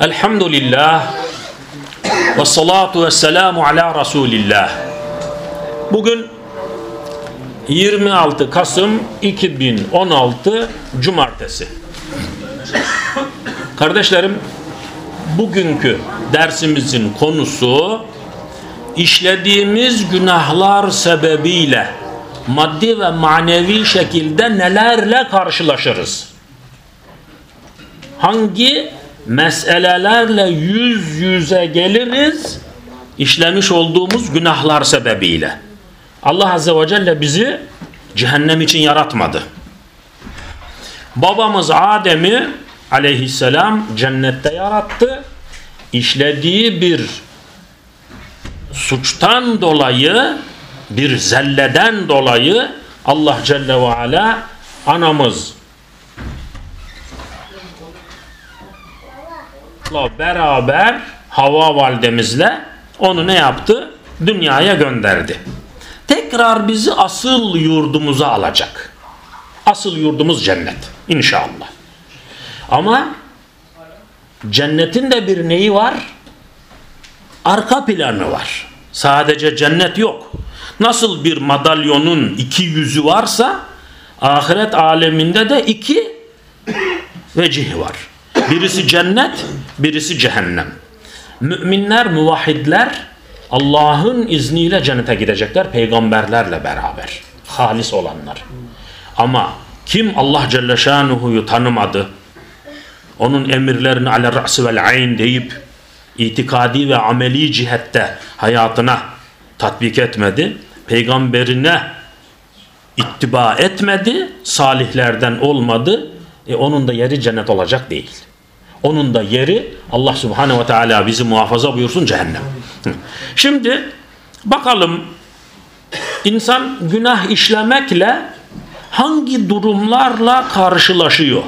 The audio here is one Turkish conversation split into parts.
Elhamdülillah ve salatu ve selamu ala Resulillah. Bugün 26 Kasım 2016 Cumartesi. Kardeşlerim bugünkü dersimizin konusu işlediğimiz günahlar sebebiyle maddi ve manevi şekilde nelerle karşılaşırız? Hangi meselelerle yüz yüze geliriz işlemiş olduğumuz günahlar sebebiyle? Allah Azze ve Celle bizi cehennem için yaratmadı. Babamız Adem'i aleyhisselam cennette yarattı. İşlediği bir suçtan dolayı bir zelleden dolayı Allah Celle ve Ala anamız beraber Hava validemizle onu ne yaptı? Dünyaya gönderdi. Tekrar bizi asıl yurdumuza alacak. Asıl yurdumuz cennet. İnşallah. Ama cennetin de bir neyi var? Arka planı var. Sadece cennet yok. Nasıl bir madalyonun iki yüzü varsa ahiret aleminde de iki vecih var. Birisi cennet, birisi cehennem. Müminler, muvahhidler Allah'ın izniyle cennete gidecekler peygamberlerle beraber. Halis olanlar. Ama kim Allah Celle Şanuhu'yu tanımadı, onun emirlerini ale ra'si vel ayn deyip itikadi ve ameli cihette hayatına tatbik etmedi, peygamberine ittiba etmedi, salihlerden olmadı, e onun da yeri cennet olacak değil. Onun da yeri Allah Subhanahu ve Teala bizi muhafaza buyursun cehennem. Şimdi bakalım insan günah işlemekle hangi durumlarla karşılaşıyor?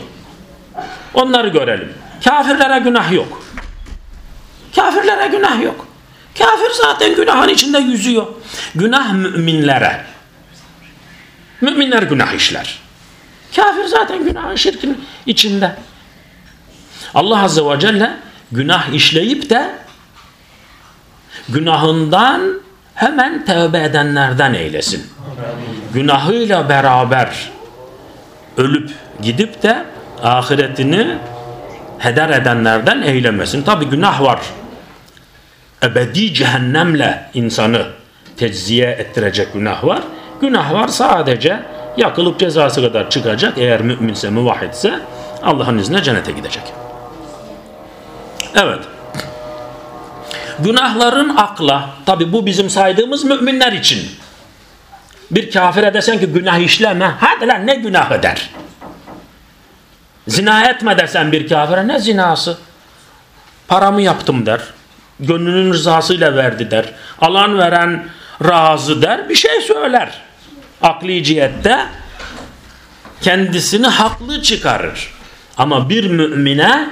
Onları görelim. Kafirlere günah yok. Kafirlere günah yok. Kafir zaten günahın içinde yüzüyor. Günah müminlere. Müminler günah işler. Kafir zaten günahın şirkin içinde. Allah Azze ve Celle günah işleyip de günahından hemen tövbe edenlerden eylesin. Günahıyla beraber ölüp gidip de ahiretini heder edenlerden eylemesin. Tabi günah var. Ebedi cehennemle insanı tecziye ettirecek günah var. Günah var sadece yakılıp cezası kadar çıkacak. Eğer müminse, muvahhidse Allah'ın izniyle cennete gidecek. Evet. Günahların akla, tabi bu bizim saydığımız müminler için. Bir kafire desen ki günah işleme, hadi lan ne günah eder? Zina etme desen bir kafire ne zinası? Paramı yaptım der. Gönlünün rızasıyla verdi der. Alan veren razı der. Bir şey söyler. Akli cihette kendisini haklı çıkarır. Ama bir mümine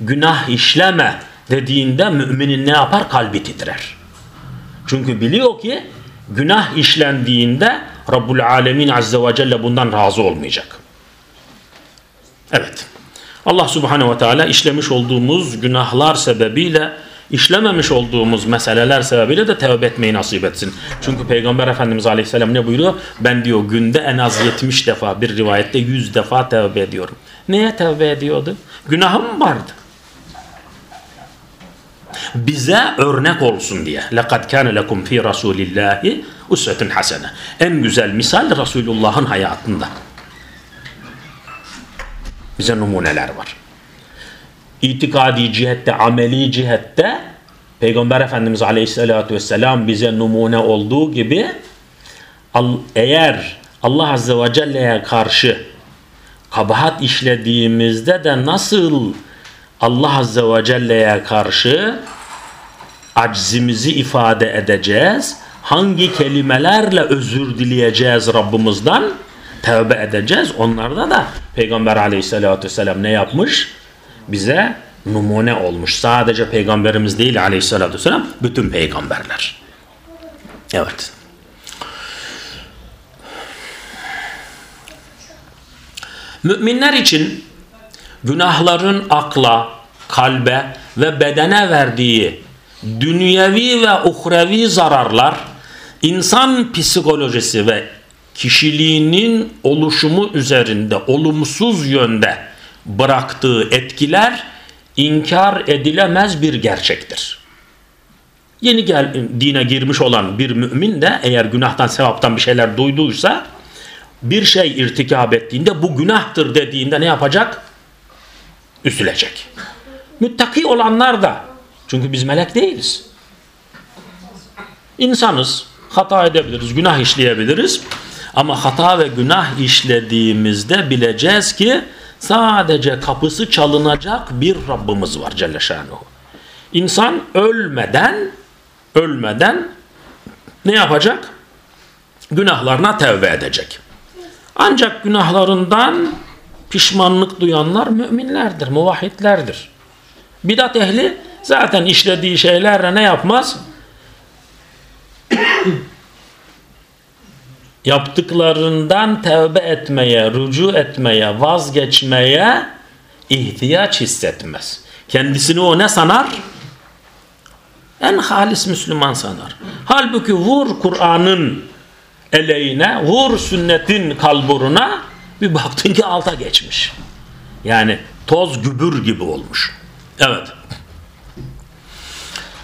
günah işleme dediğinde müminin ne yapar? Kalbi titrer. Çünkü biliyor ki günah işlendiğinde Rabbul Alemin Azze ve Celle bundan razı olmayacak. Evet. Allah Subhanahu ve Teala işlemiş olduğumuz günahlar sebebiyle işlememiş olduğumuz meseleler sebebiyle de tevbe etmeyi nasip etsin. Çünkü Peygamber Efendimiz Aleyhisselam ne buyuruyor? Ben diyor günde en az 70 defa bir rivayette 100 defa tevbe ediyorum. Neye tevbe ediyordu? Günahım vardı Bize örnek olsun diye. لَقَدْ كَانَ لَكُمْ ف۪ي رَسُولِ اللّٰهِ اُسْوَةٌ حَسَنَةٌ En güzel misal Resulullah'ın hayatında. Bize numuneler var. İtikadi cihette, ameli cihette Peygamber Efendimiz Aleyhisselatü Vesselam bize numune olduğu gibi eğer Allah Azze ve Celle'ye karşı kabahat işlediğimizde de nasıl Allah Azze ve Celle'ye karşı aczimizi ifade edeceğiz? Hangi kelimelerle özür dileyeceğiz Rabbimizden? Tevbe edeceğiz. Onlarda da Peygamber Aleyhisselatü Vesselam ne yapmış? Bize numune olmuş. Sadece Peygamberimiz değil Aleyhisselatü Vesselam, bütün peygamberler. Evet. Müminler için günahların akla, kalbe ve bedene verdiği dünyevi ve uhrevi zararlar insan psikolojisi ve kişiliğinin oluşumu üzerinde olumsuz yönde bıraktığı etkiler inkar edilemez bir gerçektir. Yeni gel, dine girmiş olan bir mümin de eğer günahtan sevaptan bir şeyler duyduysa bir şey irtikab ettiğinde bu günahtır dediğinde ne yapacak? Üzülecek. Müttaki olanlar da çünkü biz melek değiliz. İnsanız, hata edebiliriz, günah işleyebiliriz. Ama hata ve günah işlediğimizde bileceğiz ki sadece kapısı çalınacak bir Rabbimiz var Celle Şanuhu. İnsan ölmeden ölmeden ne yapacak? Günahlarına tevbe edecek. Ancak günahlarından pişmanlık duyanlar müminlerdir, muvahhidlerdir. Bidat ehli zaten işlediği şeylerle ne yapmaz? Yaptıklarından tevbe etmeye, rücu etmeye, vazgeçmeye ihtiyaç hissetmez. Kendisini o ne sanar? En halis Müslüman sanar. Halbuki vur Kur'an'ın eleğine, vur sünnetin kalburuna bir baktın ki alta geçmiş. Yani toz gübür gibi olmuş. Evet.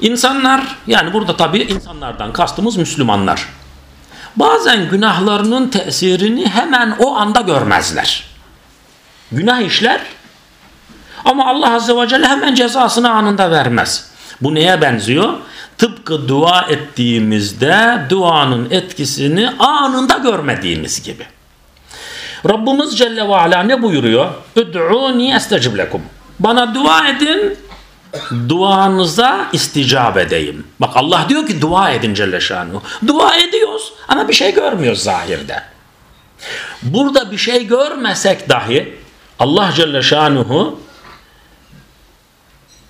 İnsanlar yani burada tabii insanlardan kastımız Müslümanlar. Bazen günahlarının tesirini hemen o anda görmezler. Günah işler ama Allah Azze ve Celle hemen cezasını anında vermez. Bu neye benziyor? Tıpkı dua ettiğimizde duanın etkisini anında görmediğimiz gibi. Rabbimiz Celle ve Ala ne buyuruyor? Üd'uni estecib lekum. Bana dua edin, duanıza isticab edeyim. Bak Allah diyor ki dua edin Celle Şanuhu. Dua ediyoruz ama bir şey görmüyoruz zahirde. Burada bir şey görmesek dahi Allah Celle Şanuhu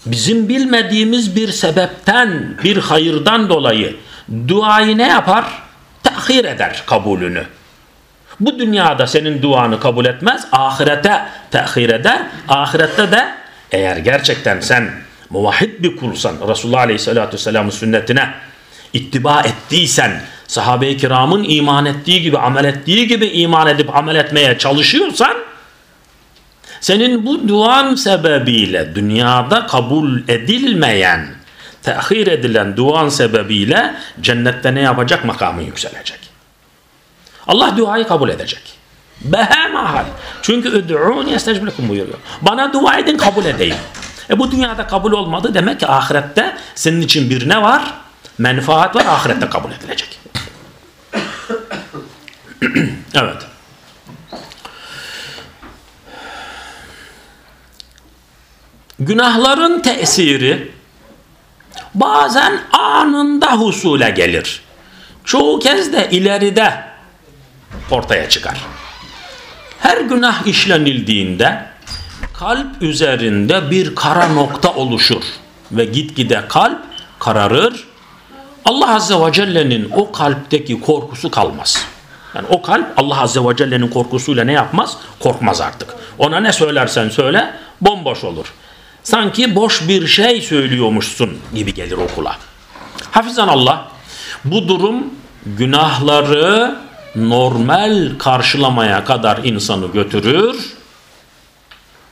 bizim bilmediğimiz bir sebepten, bir hayırdan dolayı duayı ne yapar? Tehir eder kabulünü. Bu dünyada senin duanı kabul etmez, ahirete tehir eder. Ahirette de eğer gerçekten sen muvahhid bir kulsan, Resulullah Aleyhisselatü Vesselam'ın sünnetine ittiba ettiysen, sahabe-i kiramın iman ettiği gibi, amel ettiği gibi iman edip amel etmeye çalışıyorsan, senin bu duan sebebiyle dünyada kabul edilmeyen, tehir edilen duan sebebiyle cennette ne yapacak? Makamı yükselecek. Allah duayı kabul edecek. Behemahal. Çünkü üd'ûni estecbilekum buyuruyor. Bana dua edin kabul edeyim. E bu dünyada kabul olmadı demek ki ahirette senin için bir ne var? Menfaat var ahirette kabul edilecek. evet. Günahların tesiri bazen anında husule gelir. Çoğu kez de ileride ortaya çıkar. Her günah işlenildiğinde kalp üzerinde bir kara nokta oluşur ve gitgide kalp kararır. Allah Azze ve Celle'nin o kalpteki korkusu kalmaz. Yani o kalp Allah Azze ve Celle'nin korkusuyla ne yapmaz? Korkmaz artık. Ona ne söylersen söyle bomboş olur. Sanki boş bir şey söylüyormuşsun gibi gelir okula. Hafizan Allah bu durum günahları normal karşılamaya kadar insanı götürür.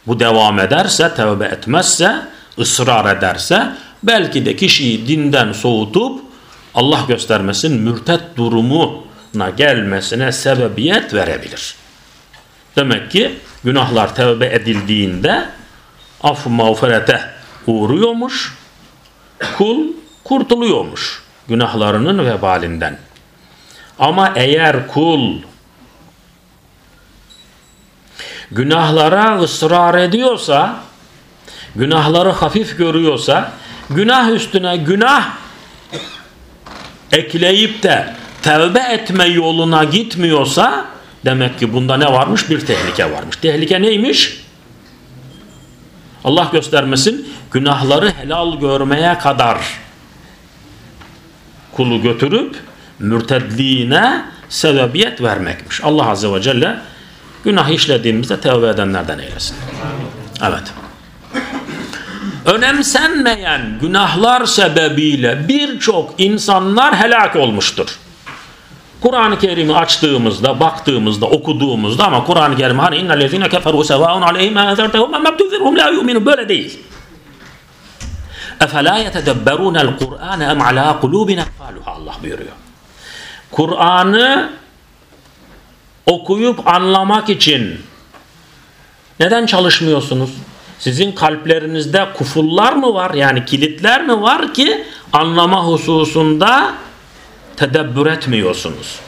Bu devam ederse, tevbe etmezse, ısrar ederse belki de kişiyi dinden soğutup Allah göstermesin mürtet durumuna gelmesine sebebiyet verebilir. Demek ki günahlar tevbe edildiğinde af mağfirete uğruyormuş, kul kurtuluyormuş günahlarının vebalinden. Ama eğer kul günahlara ısrar ediyorsa, günahları hafif görüyorsa, günah üstüne günah ekleyip de tevbe etme yoluna gitmiyorsa, demek ki bunda ne varmış? Bir tehlike varmış. Tehlike neymiş? Allah göstermesin günahları helal görmeye kadar kulu götürüp mürtedliğine sebebiyet vermekmiş. Allah Azze ve Celle günah işlediğimizde tevbe edenlerden eylesin. Evet. Önemsenmeyen günahlar sebebiyle birçok insanlar helak olmuştur. Kur'an-ı Kerim'i açtığımızda, baktığımızda, okuduğumuzda ama Kur'an-ı Kerim hani innellezine keferu sevaun aleyhim enzertehum emmem tüzirhum la yu'minu böyle değil. Efela yetedebberunel Kur'an em ala kulubin ekfaluha Allah buyuruyor. Kur'an'ı okuyup anlamak için neden çalışmıyorsunuz? Sizin kalplerinizde kufullar mı var? Yani kilitler mi var ki anlama hususunda tedebbür etmiyorsunuz?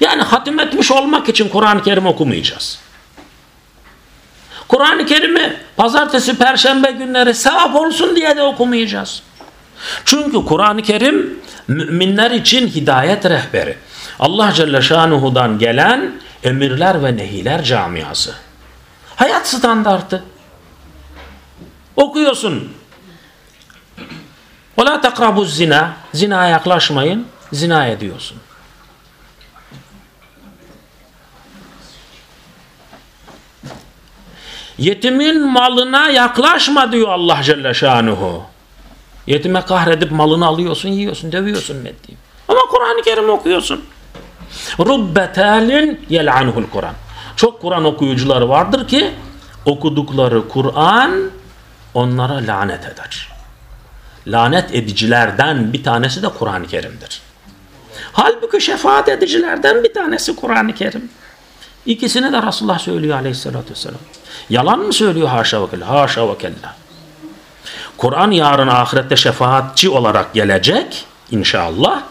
Yani hatim etmiş olmak için Kur'an-ı Kerim okumayacağız. Kur'an-ı Kerim'i pazartesi, perşembe günleri sevap olsun diye de okumayacağız. Çünkü Kur'an-ı Kerim müminler için hidayet rehberi. Allah Celle Şanuhu'dan gelen emirler ve nehiler camiası. Hayat standartı. Okuyorsun. وَلَا تَقْرَبُ zina. Zinaya yaklaşmayın. Zina ediyorsun. Yetimin malına yaklaşma diyor Allah Celle Şanuhu. Yetime kahredip malını alıyorsun, yiyorsun, dövüyorsun meddiyim. Ama Kur'an-ı Kerim okuyorsun. Rubbetalin yel'anuhul Kur'an. Çok Kur'an okuyucuları vardır ki okudukları Kur'an onlara lanet eder. Lanet edicilerden bir tanesi de Kur'an-ı Kerim'dir. Halbuki şefaat edicilerden bir tanesi Kur'an-ı Kerim. İkisini de Resulullah söylüyor aleyhissalatü vesselam. Yalan mı söylüyor haşa ve kella? Haşa ve kella. Kur'an yarın ahirette şefaatçi olarak gelecek inşallah.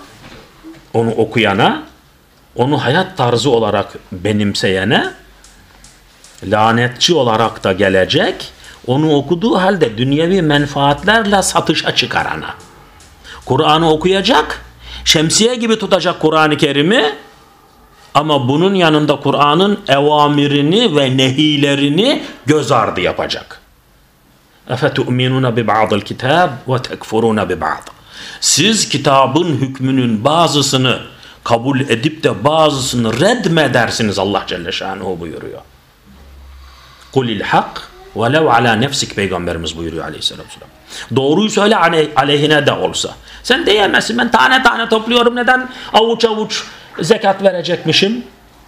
Onu okuyana, onu hayat tarzı olarak benimseyene, lanetçi olarak da gelecek. Onu okuduğu halde dünyevi menfaatlerle satışa çıkarana. Kur'an'ı okuyacak, şemsiye gibi tutacak Kur'an-ı Kerim'i ama bunun yanında Kur'an'ın evamirini ve nehilerini göz ardı yapacak. اَفَتُؤْمِنُونَ بِبَعْضِ الْكِتَابِ وَتَكْفُرُونَ بِبَعْضِ Siz kitabın hükmünün bazısını kabul edip de bazısını reddedersiniz Allah Celle Şanuhu buyuruyor. Kulil hak ve velev ala nefsik peygamberimiz buyuruyor aleyhisselam. Doğruyu söyle aleyhine de olsa. Sen diyemezsin ben tane tane topluyorum neden avuç avuç zekat verecekmişim?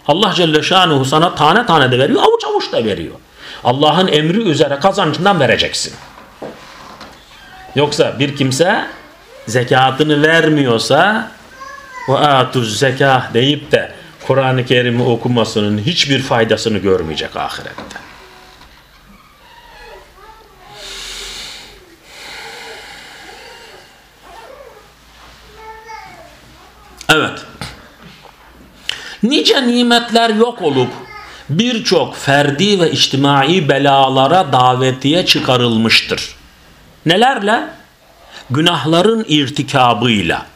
Allah Celle Şanuhu sana tane tane de veriyor avuç avuç da veriyor. Allah'ın emri üzere kazancından vereceksin. Yoksa bir kimse zekatını vermiyorsa o atuz zekah deyip de Kur'an-ı Kerim'i okumasının hiçbir faydasını görmeyecek ahirette. Evet nice nimetler yok olup birçok ferdi ve içtimai belalara davetiye çıkarılmıştır. Nelerle? Günahların irtikabıyla.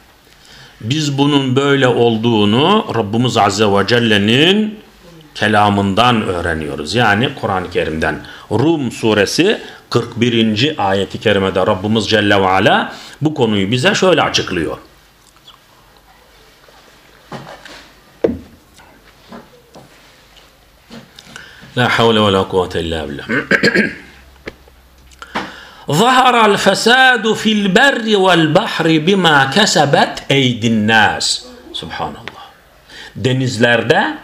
Biz bunun böyle olduğunu Rabbimiz Azze ve Celle'nin kelamından öğreniyoruz. Yani Kur'an-ı Kerim'den. Rum suresi 41. ayeti kerimede Rabbimiz Celle ve Ala bu konuyu bize şöyle açıklıyor. La havle ve la kuvvete illa billah. ظهر الفساد في البر والبحر بما كسبت أيدي الناس. Subhanallah. Denizlerde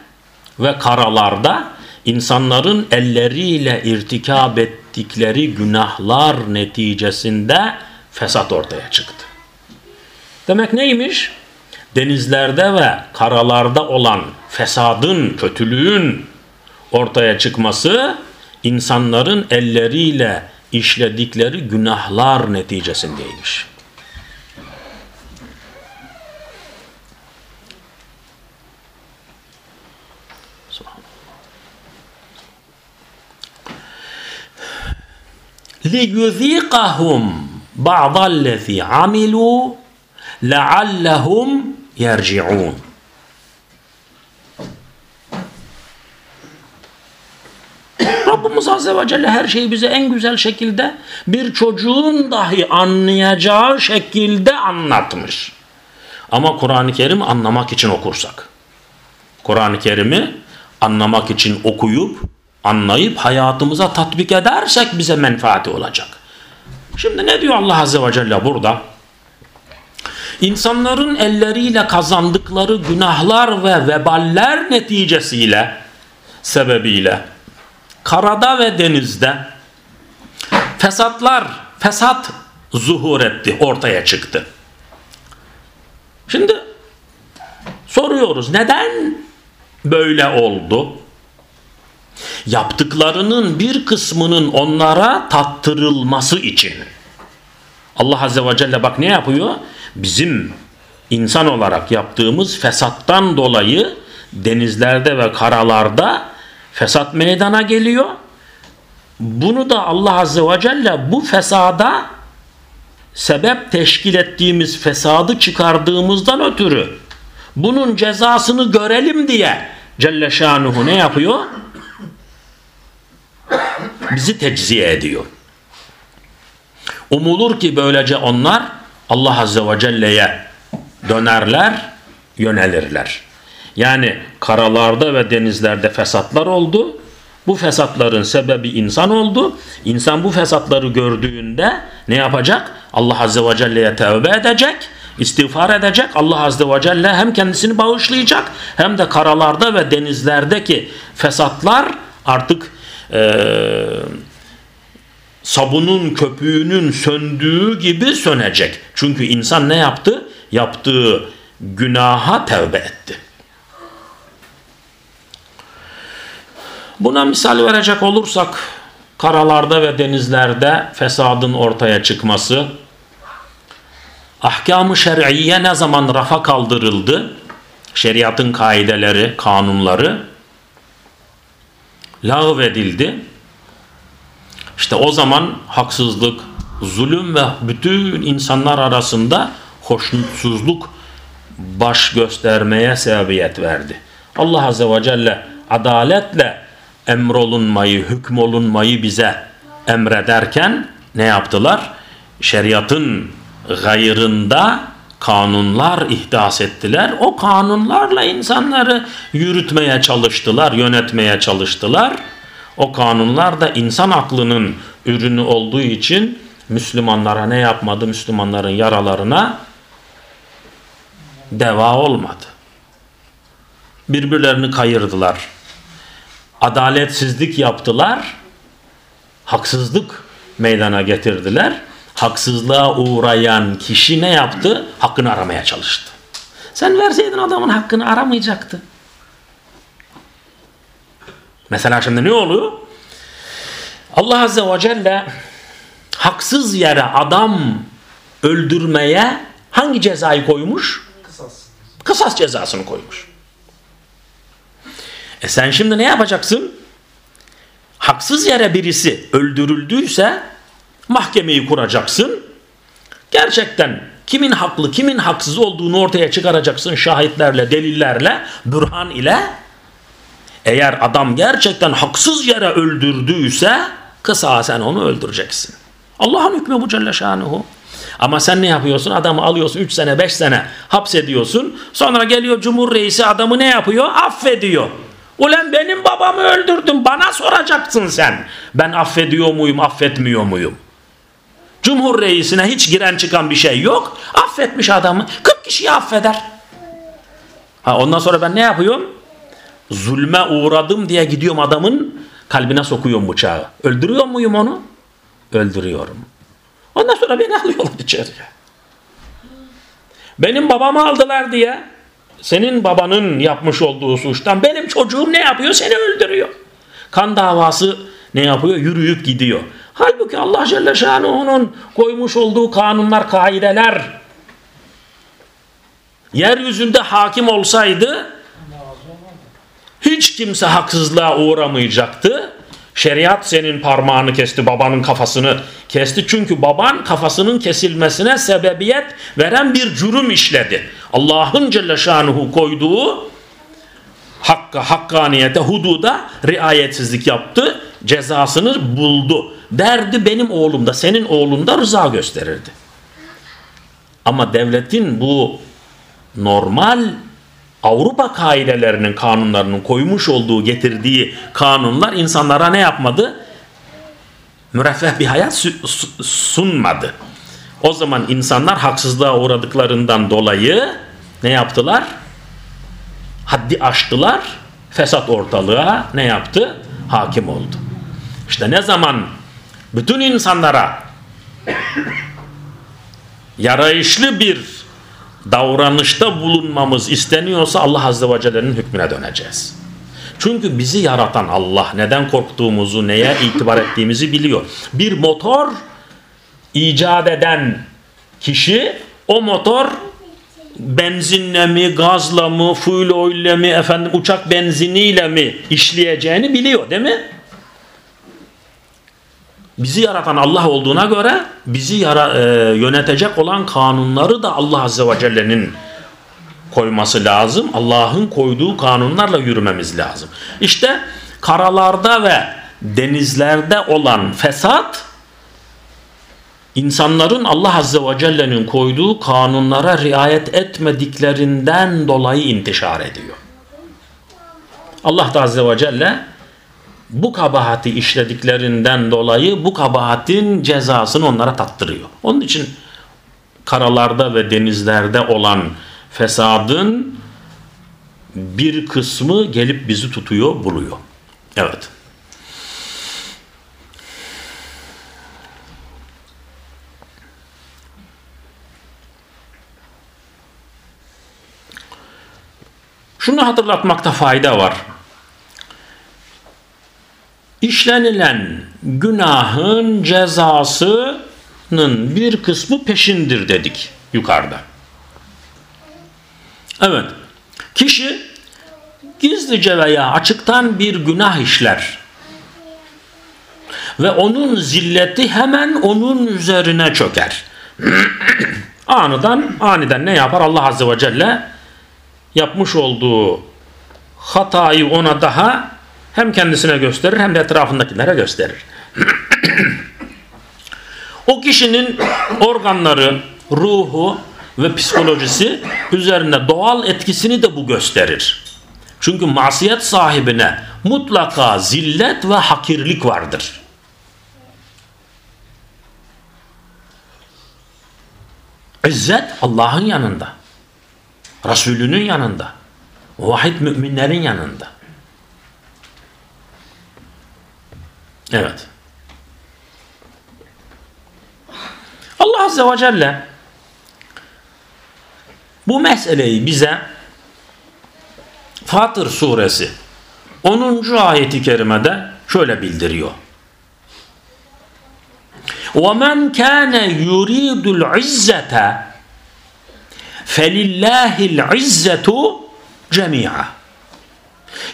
ve karalarda insanların elleriyle irtikab ettikleri günahlar neticesinde fesat ortaya çıktı. Demek neymiş? Denizlerde ve karalarda olan fesadın, kötülüğün ortaya çıkması insanların elleriyle işledikleri günahlar neticesindeymiş. لِيُذِيقَهُمْ بَعْضَ الَّذِي عَمِلُوا لَعَلَّهُمْ يَرْجِعُونَ Azze ve Celle her şeyi bize en güzel şekilde bir çocuğun dahi anlayacağı şekilde anlatmış. Ama Kur'an-ı Kerim anlamak için okursak, Kur'an-ı Kerim'i anlamak için okuyup anlayıp hayatımıza tatbik edersek bize menfaati olacak. Şimdi ne diyor Allah Azze ve Celle burada? İnsanların elleriyle kazandıkları günahlar ve veballer neticesiyle, sebebiyle karada ve denizde fesatlar, fesat zuhur etti, ortaya çıktı. Şimdi soruyoruz neden böyle oldu? Yaptıklarının bir kısmının onlara tattırılması için. Allah Azze ve Celle bak ne yapıyor? Bizim insan olarak yaptığımız fesattan dolayı denizlerde ve karalarda fesat meydana geliyor. Bunu da Allah Azze ve Celle bu fesada sebep teşkil ettiğimiz fesadı çıkardığımızdan ötürü bunun cezasını görelim diye Celle Şanuhu ne yapıyor? Bizi tecziye ediyor. Umulur ki böylece onlar Allah Azze ve Celle'ye dönerler, yönelirler. Yani karalarda ve denizlerde fesatlar oldu. Bu fesatların sebebi insan oldu. İnsan bu fesatları gördüğünde ne yapacak? Allah Azze ve Celle'ye tevbe edecek, istiğfar edecek. Allah Azze ve Celle hem kendisini bağışlayacak hem de karalarda ve denizlerdeki fesatlar artık ee, sabunun köpüğünün söndüğü gibi sönecek. Çünkü insan ne yaptı? Yaptığı günaha tevbe etti. Buna misal verecek olursak karalarda ve denizlerde fesadın ortaya çıkması ahkamı şer'iye ne zaman rafa kaldırıldı? Şeriatın kaideleri, kanunları lağvedildi. İşte o zaman haksızlık, zulüm ve bütün insanlar arasında hoşnutsuzluk baş göstermeye sebebiyet verdi. Allah Azze ve Celle adaletle emrolunmayı, hükmolunmayı bize emrederken ne yaptılar? Şeriatın gayrında kanunlar ihdas ettiler. O kanunlarla insanları yürütmeye çalıştılar, yönetmeye çalıştılar. O kanunlar da insan aklının ürünü olduğu için Müslümanlara ne yapmadı? Müslümanların yaralarına deva olmadı. Birbirlerini kayırdılar. Adaletsizlik yaptılar. Haksızlık meydana getirdiler. Haksızlığa uğrayan kişi ne yaptı? Hakkını aramaya çalıştı. Sen verseydin adamın hakkını aramayacaktı. Mesela şimdi ne oluyor? Allah Azze ve Celle haksız yere adam öldürmeye hangi cezayı koymuş? Kısas. Kısas cezasını koymuş. E sen şimdi ne yapacaksın? Haksız yere birisi öldürüldüyse mahkemeyi kuracaksın. Gerçekten kimin haklı kimin haksız olduğunu ortaya çıkaracaksın şahitlerle, delillerle, bürhan ile. Eğer adam gerçekten haksız yere öldürdüyse kısa sen onu öldüreceksin. Allah'ın hükmü bu Celle Şanuhu. Ama sen ne yapıyorsun? Adamı alıyorsun 3 sene 5 sene hapsediyorsun. Sonra geliyor Cumhur Reisi adamı ne yapıyor? Affediyor. Ulan benim babamı öldürdün bana soracaksın sen. Ben affediyor muyum affetmiyor muyum? Cumhur reisine hiç giren çıkan bir şey yok. Affetmiş adamı. 40 kişiyi affeder. Ha, ondan sonra ben ne yapıyorum? Zulme uğradım diye gidiyorum adamın kalbine sokuyorum bıçağı. Öldürüyor muyum onu? Öldürüyorum. Ondan sonra beni alıyorlar içeriye. Benim babamı aldılar diye senin babanın yapmış olduğu suçtan benim çocuğum ne yapıyor? Seni öldürüyor. Kan davası ne yapıyor? Yürüyüp gidiyor. Halbuki Allah Celle Şanuhu'nun koymuş olduğu kanunlar, kaideler yeryüzünde hakim olsaydı hiç kimse haksızlığa uğramayacaktı. Şeriat senin parmağını kesti, babanın kafasını kesti. Çünkü baban kafasının kesilmesine sebebiyet veren bir cürüm işledi. Allah'ın Celle Şanuhu koyduğu hakka, hakkaniyete, hududa riayetsizlik yaptı. Cezasını buldu. Derdi benim oğlumda, senin oğlunda rıza gösterirdi. Ama devletin bu normal Avrupa kaidelerinin kanunlarının koymuş olduğu getirdiği kanunlar insanlara ne yapmadı? Müreffeh bir hayat sunmadı. O zaman insanlar haksızlığa uğradıklarından dolayı ne yaptılar? Haddi aştılar. Fesat ortalığa ne yaptı? Hakim oldu. İşte ne zaman bütün insanlara yarayışlı bir davranışta bulunmamız isteniyorsa Allah Azze ve Celle'nin hükmüne döneceğiz. Çünkü bizi yaratan Allah neden korktuğumuzu, neye itibar ettiğimizi biliyor. Bir motor icat eden kişi o motor benzinle mi, gazla mı, fuel oil mi, efendim uçak benziniyle mi işleyeceğini biliyor değil mi? Bizi yaratan Allah olduğuna göre bizi yara, e, yönetecek olan kanunları da Allah Azze ve Celle'nin koyması lazım. Allah'ın koyduğu kanunlarla yürümemiz lazım. İşte karalarda ve denizlerde olan fesat insanların Allah Azze ve Celle'nin koyduğu kanunlara riayet etmediklerinden dolayı intişar ediyor. Allah da Azze ve Celle bu kabahati işlediklerinden dolayı bu kabahatin cezasını onlara tattırıyor. Onun için karalarda ve denizlerde olan fesadın bir kısmı gelip bizi tutuyor, buluyor. Evet. Şunu hatırlatmakta fayda var. İşlenilen günahın cezasının bir kısmı peşindir dedik yukarıda. Evet. Kişi gizlice veya açıktan bir günah işler. Ve onun zilleti hemen onun üzerine çöker. aniden, aniden ne yapar? Allah Azze ve Celle yapmış olduğu hatayı ona daha hem kendisine gösterir hem de etrafındakilere gösterir. o kişinin organları, ruhu ve psikolojisi üzerinde doğal etkisini de bu gösterir. Çünkü masiyet sahibine mutlaka zillet ve hakirlik vardır. İzzet Allah'ın yanında. Resulünün yanında. Vahid müminlerin yanında. Evet. Allah Azze ve Celle bu meseleyi bize Fatır suresi 10. ayeti kerimede şöyle bildiriyor. وَمَنْ كَانَ يُرِيدُ الْعِزَّةَ فَلِلَّهِ الْعِزَّةُ جَمِيعًا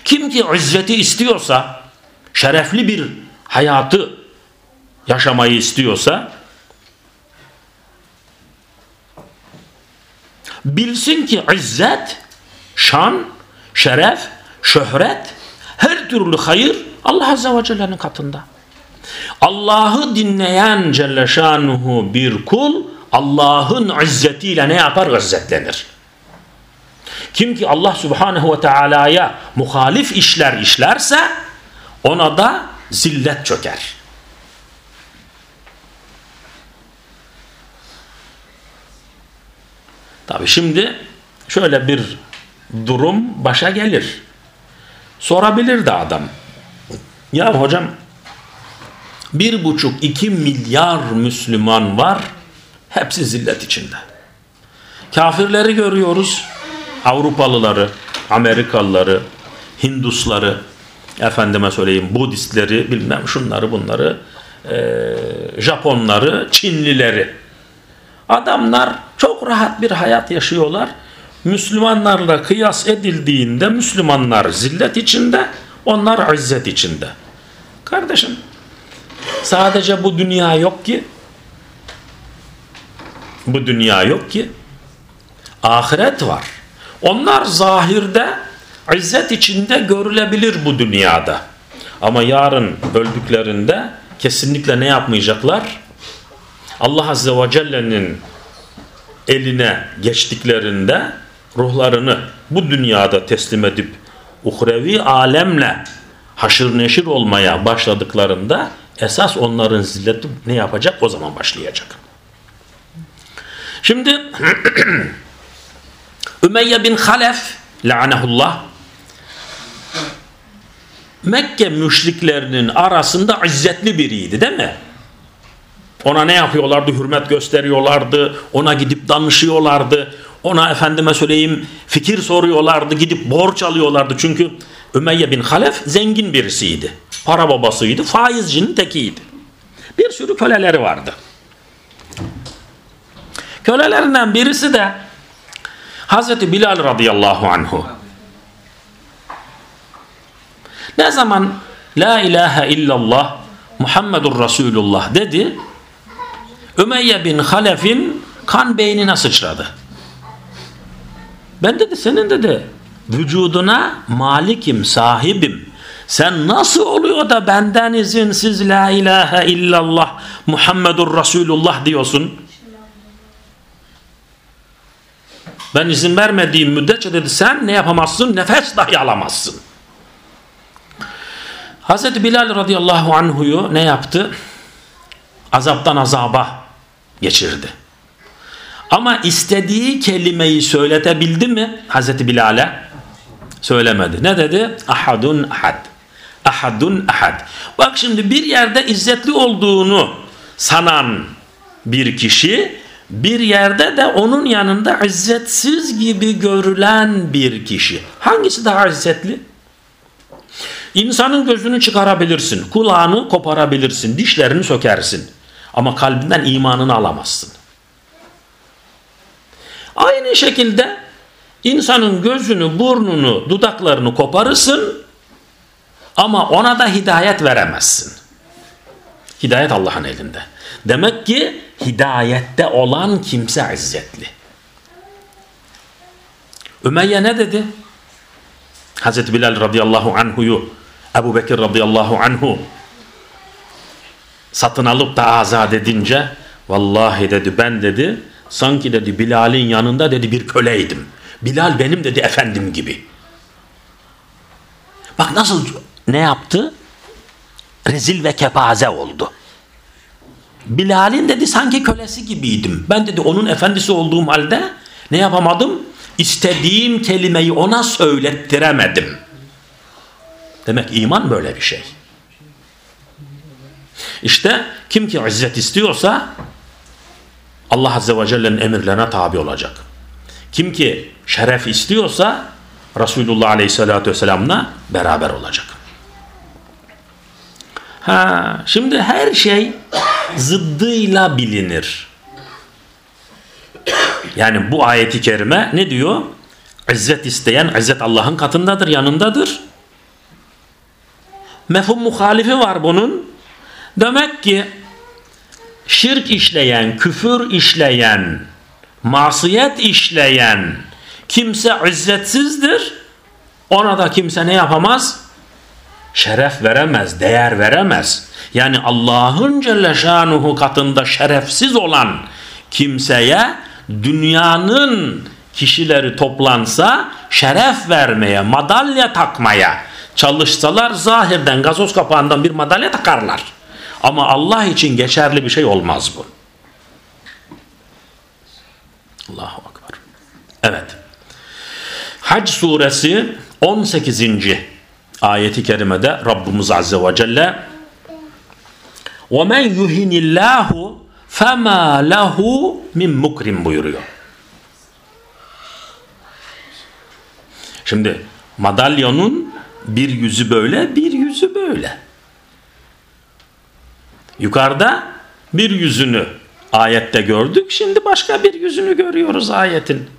Kim ki izzeti istiyorsa, şerefli bir hayatı yaşamayı istiyorsa, bilsin ki izzet, şan, şeref, şöhret, her türlü hayır Allah Azze ve Celle'nin katında. Allah'ı dinleyen Celle Şanuhu bir kul Allah'ın izzetiyle ne yapar? İzzetlenir. Kim ki Allah Subhanahu ve Teala'ya muhalif işler işlerse ona da zillet çöker. Tabi şimdi şöyle bir durum başa gelir. Sorabilir de adam. Ya hocam bir buçuk iki milyar Müslüman var. Hepsi zillet içinde. Kafirleri görüyoruz. Avrupalıları, Amerikalıları, Hindusları, efendime söyleyeyim Budistleri, bilmem şunları bunları, e, Japonları, Çinlileri. Adamlar çok rahat bir hayat yaşıyorlar. Müslümanlarla kıyas edildiğinde Müslümanlar zillet içinde, onlar izzet içinde. Kardeşim, sadece bu dünya yok ki, bu dünya yok ki, ahiret var. Onlar zahirde izzet içinde görülebilir bu dünyada. Ama yarın öldüklerinde kesinlikle ne yapmayacaklar? Allah Azze ve Celle'nin eline geçtiklerinde ruhlarını bu dünyada teslim edip uhrevi alemle haşır neşir olmaya başladıklarında esas onların zilleti ne yapacak? O zaman başlayacak. Şimdi Ümeyye bin Halef lanehullah Mekke müşriklerinin arasında izzetli biriydi değil mi? Ona ne yapıyorlardı? Hürmet gösteriyorlardı. Ona gidip danışıyorlardı. Ona efendime söyleyeyim fikir soruyorlardı. Gidip borç alıyorlardı. Çünkü Ümeyye bin Halef zengin birisiydi. Para babasıydı. Faizcinin tekiydi. Bir sürü köleleri vardı. Kölelerinden birisi de Hazreti Bilal radıyallahu anhu. Ne zaman La ilahe illallah Muhammedur Resulullah dedi Ümeyye bin Halef'in kan beynine sıçradı. Ben dedi senin dedi vücuduna malikim, sahibim. Sen nasıl oluyor da benden izinsiz la ilahe illallah Muhammedur Resulullah diyorsun? Ben izin vermediğim müddetçe dedi sen ne yapamazsın? Nefes dahi alamazsın. Hazreti Bilal radıyallahu anhuyu ne yaptı? Azaptan azaba geçirdi. Ama istediği kelimeyi söyletebildi mi Hazreti Bilal'e? Söylemedi. Ne dedi? Ahadun ahad. Ahadun ahad. Bak şimdi bir yerde izzetli olduğunu sanan bir kişi bir yerde de onun yanında izzetsiz gibi görülen bir kişi. Hangisi daha izzetli? İnsanın gözünü çıkarabilirsin, kulağını koparabilirsin, dişlerini sökersin. Ama kalbinden imanını alamazsın. Aynı şekilde insanın gözünü, burnunu, dudaklarını koparırsın ama ona da hidayet veremezsin. Hidayet Allah'ın elinde. Demek ki hidayette olan kimse izzetli. Ümeyye ne dedi? Hazreti Bilal radıyallahu anhuyu Ebu Bekir radıyallahu anhu satın alıp da azat edince vallahi dedi ben dedi sanki dedi Bilal'in yanında dedi bir köleydim. Bilal benim dedi efendim gibi. Bak nasıl ne yaptı? Rezil ve kepaze oldu. Bilal'in dedi sanki kölesi gibiydim. Ben dedi onun efendisi olduğum halde ne yapamadım? İstediğim kelimeyi ona söylettiremedim. Demek iman böyle bir şey. İşte kim ki izzet istiyorsa Allah Azze ve Celle'nin emirlerine tabi olacak. Kim ki şeref istiyorsa Resulullah Aleyhisselatü Vesselam'la beraber olacak. Ha, şimdi her şey zıddıyla bilinir. Yani bu ayeti kerime ne diyor? İzzet isteyen, izzet Allah'ın katındadır, yanındadır. Mefhum muhalifi var bunun. Demek ki şirk işleyen, küfür işleyen, masiyet işleyen kimse izzetsizdir. Ona da kimse ne yapamaz? Şeref veremez, değer veremez. Yani Allah'ın Celle Şanuhu katında şerefsiz olan kimseye dünyanın kişileri toplansa şeref vermeye, madalya takmaya çalışsalar zahirden gazoz kapağından bir madalya takarlar. Ama Allah için geçerli bir şey olmaz bu. Allahu Akbar. Evet. Hac suresi 18. ayeti kerimede Rabbimiz Azze ve Celle وَمَنْ يُهِنِ اللّٰهُ فَمَا لَهُ مِنْ mukrim buyuruyor. Şimdi madalyonun bir yüzü böyle, bir yüzü böyle. Yukarıda bir yüzünü ayette gördük. Şimdi başka bir yüzünü görüyoruz ayetin.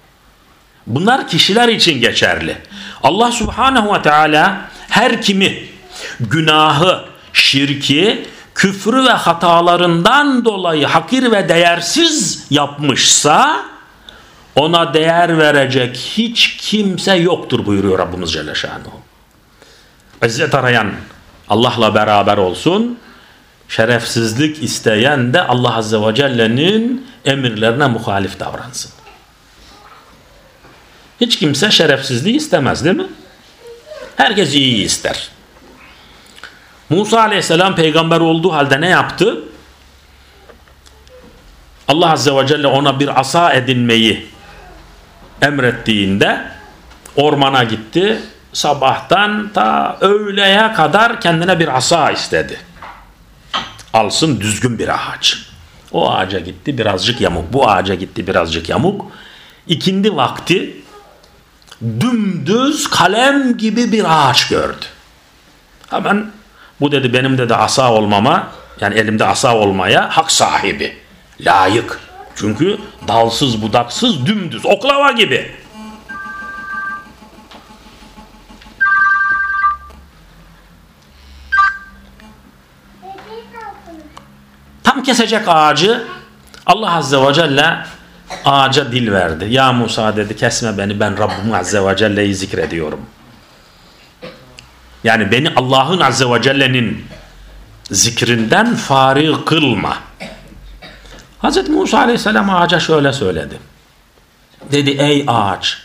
Bunlar kişiler için geçerli. Allah subhanehu ve teala her kimi günahı, şirki, küfrü ve hatalarından dolayı hakir ve değersiz yapmışsa ona değer verecek hiç kimse yoktur buyuruyor Rabbimiz Celle Şanuhu. İzzet arayan Allah'la beraber olsun şerefsizlik isteyen de Allah Azze ve Celle'nin emirlerine muhalif davransın. Hiç kimse şerefsizliği istemez değil mi? Herkes iyi ister. Musa aleyhisselam peygamber olduğu halde ne yaptı? Allah azze ve celle ona bir asa edinmeyi emrettiğinde ormana gitti. Sabahtan ta öğleye kadar kendine bir asa istedi. Alsın düzgün bir ağaç. O ağaca gitti birazcık yamuk. Bu ağaca gitti birazcık yamuk. İkindi vakti dümdüz kalem gibi bir ağaç gördü. Hemen bu dedi benim dedi asa olmama yani elimde asa olmaya hak sahibi. Layık. Çünkü dalsız budaksız dümdüz oklava gibi. Kesecek ağacı Allah Azze ve Celle ağaca dil verdi. Ya Musa dedi kesme beni ben Rabbim Azze ve Celle'yi zikrediyorum. Yani beni Allah'ın Azze ve Celle'nin zikrinden fari kılma. Hz. Musa Aleyhisselam ağaca şöyle söyledi. Dedi ey ağaç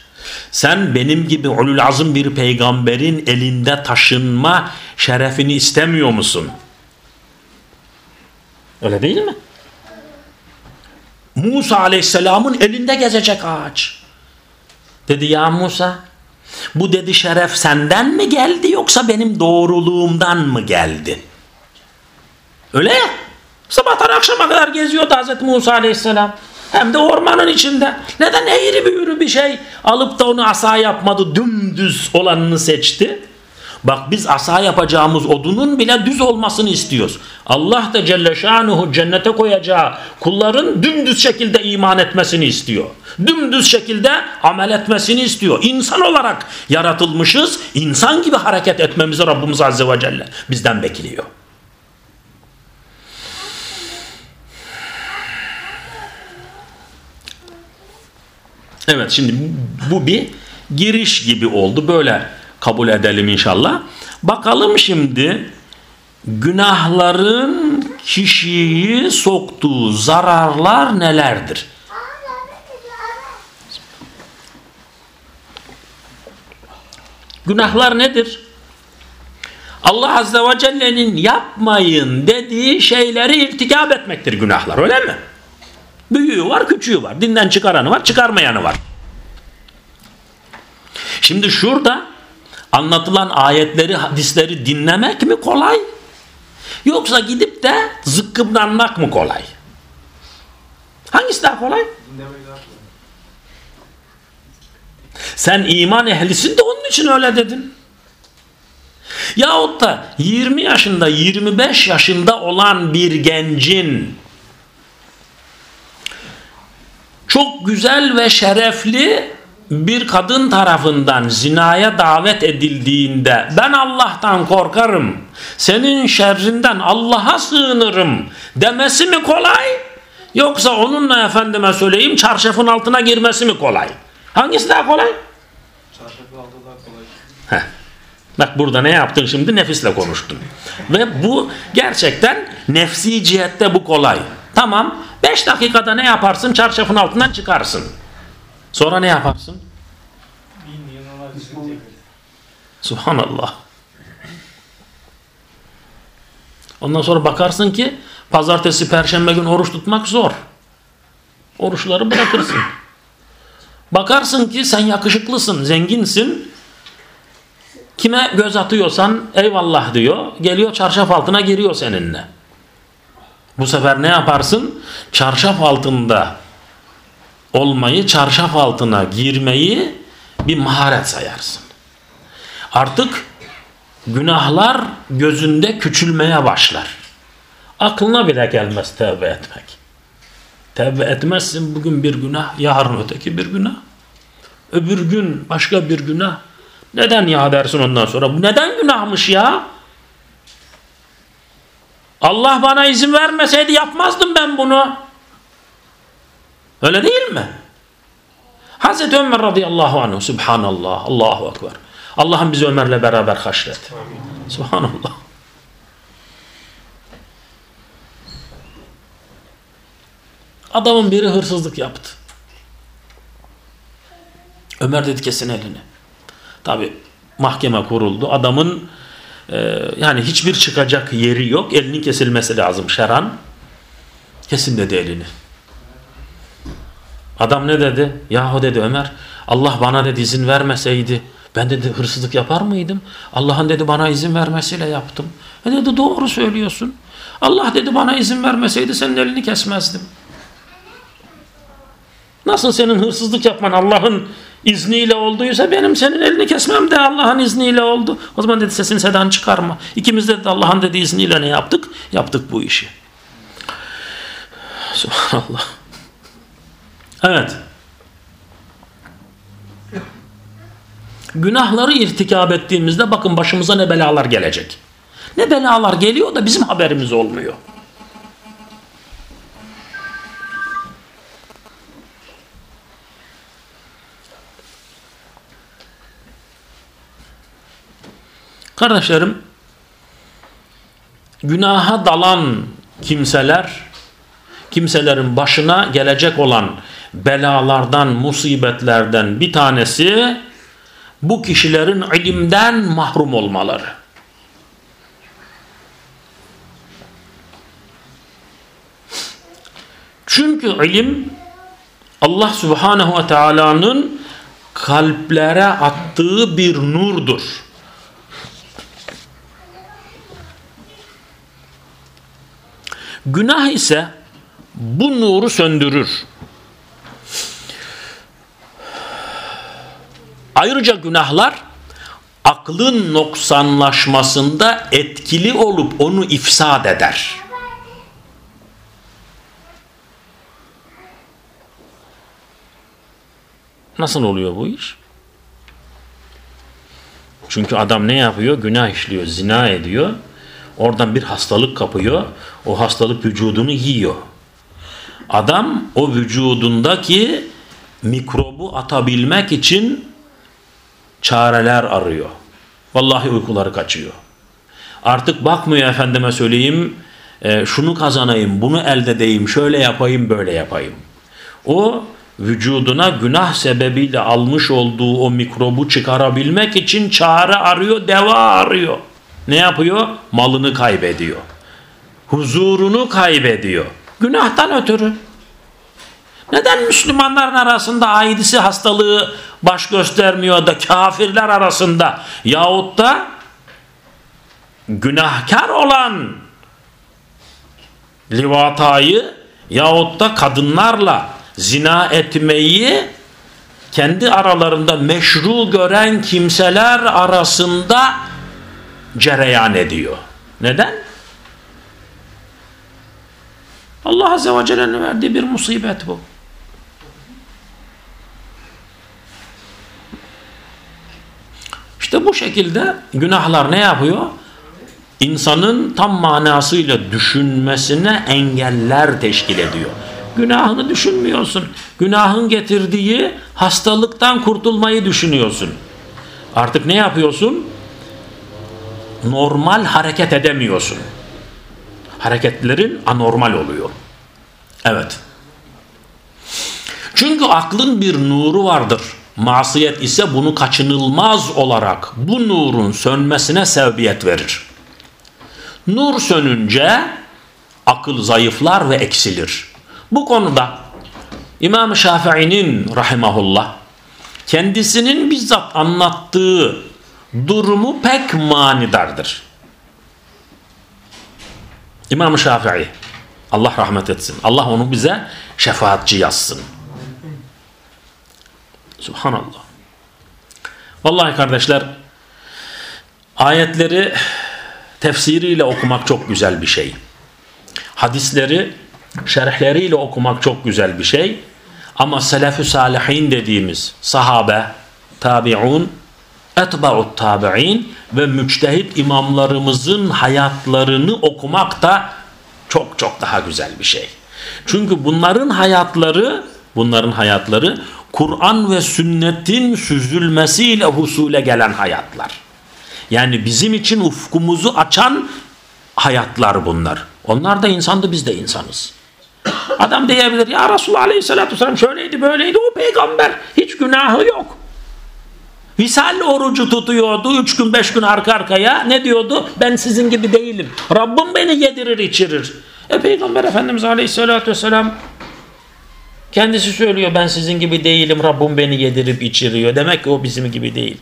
sen benim gibi ulul azım bir peygamberin elinde taşınma şerefini istemiyor musun? Öyle değil mi? Musa aleyhisselamın elinde gezecek ağaç. Dedi ya Musa bu dedi şeref senden mi geldi yoksa benim doğruluğumdan mı geldi? Öyle ya. Sabahtan akşama kadar geziyordu Hazreti Musa aleyhisselam. Hem de ormanın içinde. Neden eğri büğrü bir şey alıp da onu asa yapmadı dümdüz olanını seçti? Bak biz asa yapacağımız odunun bile düz olmasını istiyoruz. Allah da Celle Şanuhu cennete koyacağı kulların dümdüz şekilde iman etmesini istiyor. Dümdüz şekilde amel etmesini istiyor. İnsan olarak yaratılmışız. İnsan gibi hareket etmemizi Rabbimiz Azze ve Celle bizden bekliyor. Evet şimdi bu bir giriş gibi oldu. Böyle kabul edelim inşallah. Bakalım şimdi günahların kişiyi soktuğu zararlar nelerdir? Günahlar nedir? Allah Azze ve Celle'nin yapmayın dediği şeyleri irtikap etmektir günahlar öyle mi? Büyüğü var küçüğü var. Dinden çıkaranı var çıkarmayanı var. Şimdi şurada anlatılan ayetleri hadisleri dinlemek mi kolay? Yoksa gidip de zıkkımlanmak mı kolay? Hangisi daha kolay? Sen iman ehlisin de onun için öyle dedin. Yahut da 20 yaşında 25 yaşında olan bir gencin çok güzel ve şerefli bir kadın tarafından zinaya davet edildiğinde ben Allah'tan korkarım, senin şerrinden Allah'a sığınırım demesi mi kolay? Yoksa onunla efendime söyleyeyim çarşafın altına girmesi mi kolay? Hangisi daha kolay? Çarşafın altı daha kolay. Heh. Bak burada ne yaptın şimdi? Nefisle konuştun. Ve bu gerçekten nefsi cihette bu kolay. Tamam 5 dakikada ne yaparsın? Çarşafın altından çıkarsın. Sonra ne yaparsın? Subhanallah. Ondan sonra bakarsın ki pazartesi, perşembe gün oruç tutmak zor. Oruçları bırakırsın. Bakarsın ki sen yakışıklısın, zenginsin. Kime göz atıyorsan eyvallah diyor. Geliyor çarşaf altına giriyor seninle. Bu sefer ne yaparsın? Çarşaf altında olmayı, çarşaf altına girmeyi bir maharet sayarsın. Artık günahlar gözünde küçülmeye başlar. Aklına bile gelmez tevbe etmek. Tevbe etmezsin bugün bir günah, yarın öteki bir günah. Öbür gün başka bir günah. Neden ya dersin ondan sonra? Bu neden günahmış ya? Allah bana izin vermeseydi yapmazdım ben bunu. Öyle değil mi? Hazreti Ömer radıyallahu anh Subhanallah, Allahu Ekber. Allah'ım bizi Ömer'le beraber haşret. Subhanallah. Adamın biri hırsızlık yaptı. Ömer dedi kesin elini. Tabi mahkeme kuruldu. Adamın e, yani hiçbir çıkacak yeri yok. Elinin kesilmesi lazım şeran. Kesin dedi elini. Adam ne dedi? Yahu dedi Ömer Allah bana dedi izin vermeseydi ben dedi hırsızlık yapar mıydım? Allah'ın dedi bana izin vermesiyle yaptım. E dedi doğru söylüyorsun. Allah dedi bana izin vermeseydi senin elini kesmezdim. Nasıl senin hırsızlık yapman Allah'ın izniyle olduysa benim senin elini kesmem de Allah'ın izniyle oldu. O zaman dedi sesini sedan çıkarma. İkimiz de Allah'ın dedi izniyle ne yaptık? Yaptık bu işi. Subhanallah. Evet. Günahları irtikab ettiğimizde bakın başımıza ne belalar gelecek. Ne belalar geliyor da bizim haberimiz olmuyor. Kardeşlerim, günaha dalan kimseler, kimselerin başına gelecek olan belalardan, musibetlerden bir tanesi bu kişilerin ilimden mahrum olmaları. Çünkü ilim Allah Subhanahu ve Taala'nın kalplere attığı bir nurdur. Günah ise bu nuru söndürür. Ayrıca günahlar aklın noksanlaşmasında etkili olup onu ifsad eder. Nasıl oluyor bu iş? Çünkü adam ne yapıyor? Günah işliyor, zina ediyor. Oradan bir hastalık kapıyor. O hastalık vücudunu yiyor. Adam o vücudundaki mikrobu atabilmek için çareler arıyor. Vallahi uykuları kaçıyor. Artık bakmıyor efendime söyleyeyim e, şunu kazanayım, bunu elde edeyim, şöyle yapayım, böyle yapayım. O vücuduna günah sebebiyle almış olduğu o mikrobu çıkarabilmek için çare arıyor, deva arıyor. Ne yapıyor? Malını kaybediyor. Huzurunu kaybediyor. Günahtan ötürü. Neden Müslümanların arasında aidisi hastalığı baş göstermiyor da kafirler arasında yahut da günahkar olan livatayı yahut da kadınlarla zina etmeyi kendi aralarında meşru gören kimseler arasında cereyan ediyor. Neden? Allah Azze ve Celle'nin verdiği bir musibet bu. İşte bu şekilde günahlar ne yapıyor? İnsanın tam manasıyla düşünmesine engeller teşkil ediyor. Günahını düşünmüyorsun. Günahın getirdiği hastalıktan kurtulmayı düşünüyorsun. Artık ne yapıyorsun? Normal hareket edemiyorsun. Hareketlerin anormal oluyor. Evet. Çünkü aklın bir nuru vardır. Masiyet ise bunu kaçınılmaz olarak bu nurun sönmesine sebebiyet verir. Nur sönünce akıl zayıflar ve eksilir. Bu konuda İmam Şafii'nin rahimahullah kendisinin bizzat anlattığı durumu pek manidardır. İmam Şafii Allah rahmet etsin. Allah onu bize şefaatçi yazsın. Subhanallah. Vallahi kardeşler ayetleri tefsiriyle okumak çok güzel bir şey. Hadisleri şerhleriyle okumak çok güzel bir şey. Ama selef-ü salihin dediğimiz sahabe, tabi'un, etba'ut tabi'in ve müçtehit imamlarımızın hayatlarını okumak da çok çok daha güzel bir şey. Çünkü bunların hayatları, bunların hayatları Kur'an ve sünnetin süzülmesiyle husule gelen hayatlar. Yani bizim için ufkumuzu açan hayatlar bunlar. Onlar da insandı biz de insanız. Adam diyebilir ya Resulullah Aleyhisselatü Vesselam şöyleydi böyleydi o peygamber hiç günahı yok. Visal orucu tutuyordu. Üç gün beş gün arka arkaya. Ne diyordu? Ben sizin gibi değilim. Rabbim beni yedirir içirir. E Peygamber Efendimiz Aleyhisselatü Vesselam kendisi söylüyor ben sizin gibi değilim. Rabbim beni yedirip içiriyor. Demek ki o bizim gibi değil.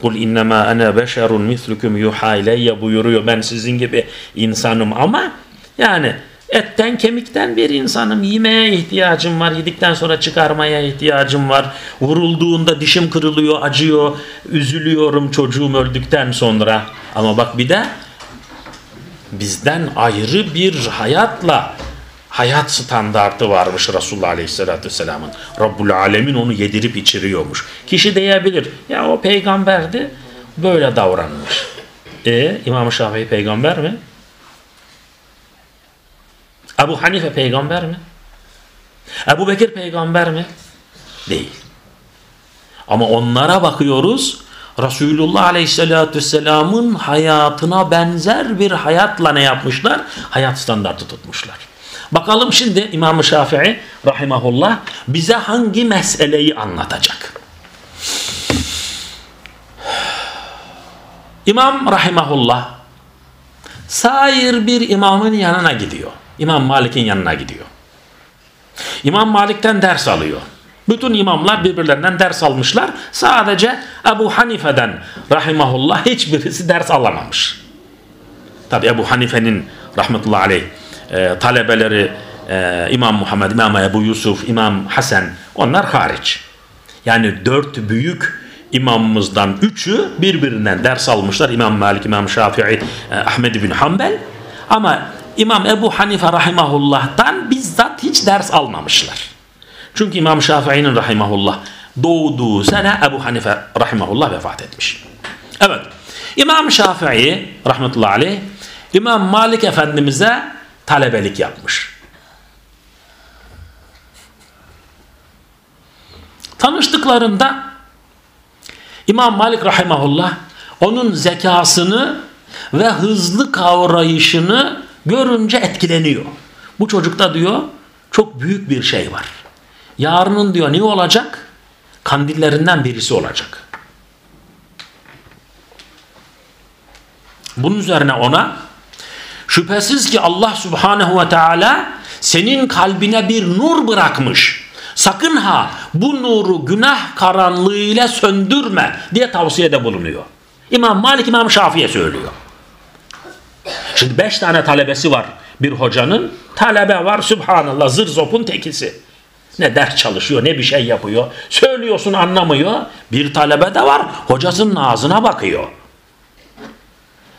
Kul innema ana beşerun mislukum yuha ileyye buyuruyor. Ben sizin gibi insanım ama yani etten kemikten bir insanım. Yemeye ihtiyacım var. Yedikten sonra çıkarmaya ihtiyacım var. Vurulduğunda dişim kırılıyor, acıyor. Üzülüyorum çocuğum öldükten sonra. Ama bak bir de bizden ayrı bir hayatla hayat standartı varmış Resulullah Aleyhisselatü Vesselam'ın. Rabbul Alemin onu yedirip içiriyormuş. Kişi diyebilir ya o peygamberdi böyle davranmış. E İmam-ı Şafii peygamber mi? Ebu Hanife peygamber mi? Ebu Bekir peygamber mi? Değil. Ama onlara bakıyoruz Resulullah Aleyhisselatü Vesselam'ın hayatına benzer bir hayatla ne yapmışlar? Hayat standartı tutmuşlar. Bakalım şimdi İmam-ı Şafii rahimahullah bize hangi meseleyi anlatacak? İmam rahimahullah sair bir imamın yanına gidiyor. İmam Malik'in yanına gidiyor. İmam Malik'ten ders alıyor. Bütün imamlar birbirlerinden ders almışlar. Sadece Ebu Hanife'den rahimahullah hiçbirisi ders alamamış. Tabi Ebu Hanife'nin rahmetullahi aleyh e, talebeleri e, İmam Muhammed, İmam Ebu Yusuf, İmam Hasan onlar hariç. Yani dört büyük imamımızdan üçü birbirinden ders almışlar. İmam Malik, İmam Şafii, e, Ahmed bin Hanbel. Ama İmam Ebu Hanife rahimahullah'tan bizzat hiç ders almamışlar. Çünkü İmam Şafii'nin rahimahullah doğduğu sene Ebu Hanife rahimahullah vefat etmiş. Evet. İmam Şafii rahmetullahi aleyh İmam Malik Efendimiz'e talebelik yapmış. Tanıştıklarında İmam Malik rahimahullah onun zekasını ve hızlı kavrayışını görünce etkileniyor. Bu çocukta diyor çok büyük bir şey var. Yarının diyor ne olacak? Kandillerinden birisi olacak. Bunun üzerine ona şüphesiz ki Allah subhanehu ve teala senin kalbine bir nur bırakmış. Sakın ha bu nuru günah karanlığıyla söndürme diye tavsiyede bulunuyor. İmam Malik İmam Şafii'ye söylüyor. Şimdi beş tane talebesi var bir hocanın. Talebe var subhanallah zır zopun tekisi. Ne ders çalışıyor ne bir şey yapıyor. Söylüyorsun anlamıyor. Bir talebe de var hocasının ağzına bakıyor.